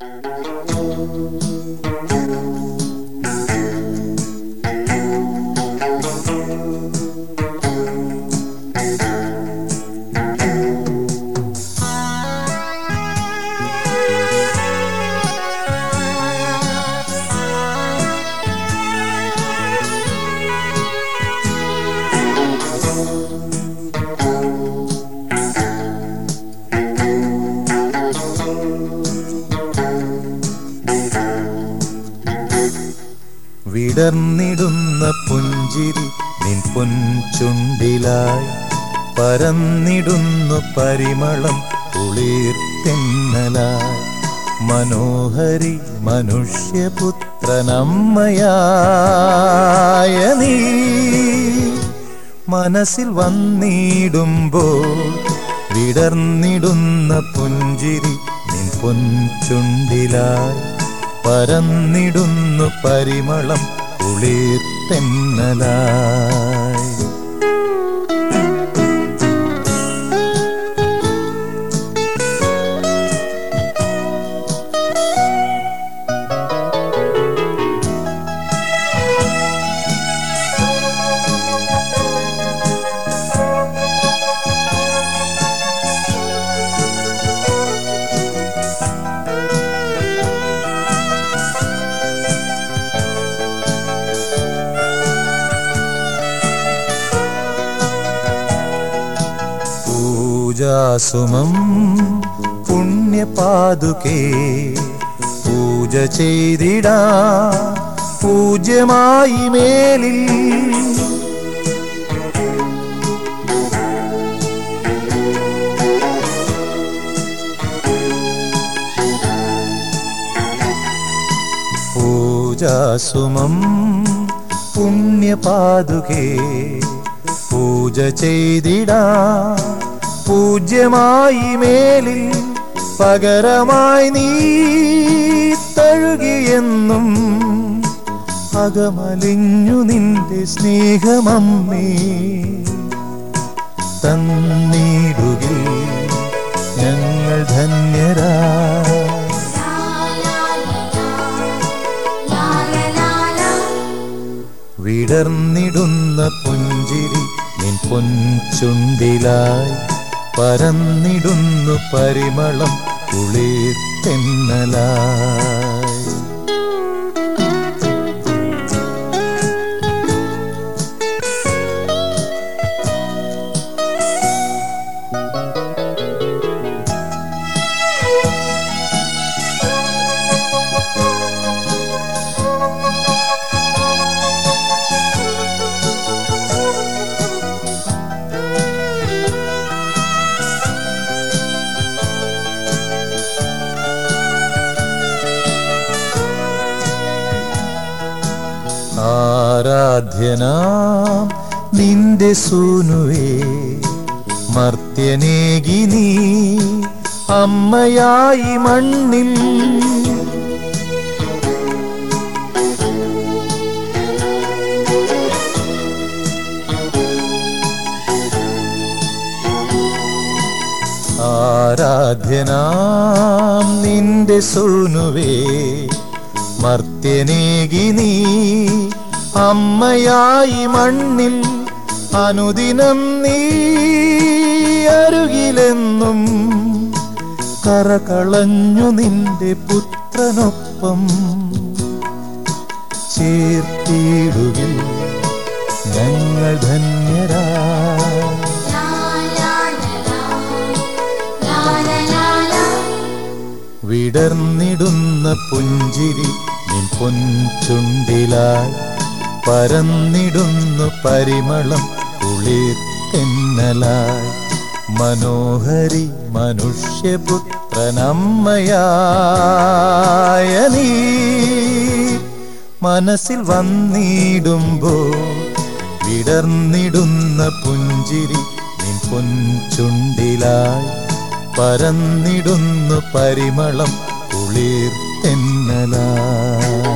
Thank you. വിടർന്നിടുന്ന പുഞ്ചിരി നിൻ പൊൻചുണ്ടിലായി പരന്നിടുന്നു പരിമളം കുളിർത്തിന്നലായി. മനോഹരി മനുഷ്യപുത്രനമ്മയായ നീ മനസ്സിൽ വന്നിടുമ്പോൾ വിടർന്നിടുന്ന പുഞ്ചിരി നിൻ പൊൻചുണ്ടിലായി പരന്നിടുന്നു പരിമളം കുളിർതെന്നലായി പൂജാസുമം പുണ്യപാതുകേ പൂജ ചെയ്തിടാ പൂജ്യമായി മേലിൽ. പൂജാസുമം പുണ്യപാതുകേ പൂജ ചെയ്തിടാ പൂജ്യമായി മേലിൽ പകരമായി നീ തഴുകിയെന്നും അകമലിഞ്ഞു നിന്റെ സ്നേഹമമ്മേ. തന്നിടുകിൽ ഞങ്ങൾ ധന്യരാ. വിടർന്നിടുന്ന പുഞ്ചിരി നിൻ പൊൻചുണ്ടിലായി പരന്നിടുന്നു പരിമളം കുളിർതെന്നലായി ആരാധ്യനാം? നിന്റെ സൂനുവേ മർത്യനേകി നീ അമ്മയായി മണ്ണിൽ. ആരാധ്യനാം? നിന്റെ സൂനുവേ മർത്യനേകി നീ അമ്മയായി മണ്ണിൽ അനുദിനം നീ അരുകിലെന്നും കറകളഞ്ഞു നിന്റെ പുത്രനൊപ്പം ചേർത്തിടുകിൽ ഞങ്ങൾ ധന്യരാ. വിടർന്നിടുന്ന പുഞ്ചിരി നിൻ പൊൻചുണ്ടിലായി പരന്നിടുന്നു പരിമളം കുളിർതെന്നലായി മനോഹരി മനുഷ്യപുത്രനമ്മയായ നീ. മനസ്സിൽ വന്നിടുമ്പോൾ വിടർന്നിടുന്ന പുഞ്ചിരി നിൻ പൊൻചുണ്ടിലായി പരന്നിടുന്നു പരിമളം കുളിർ കുളിർതെന്നലായി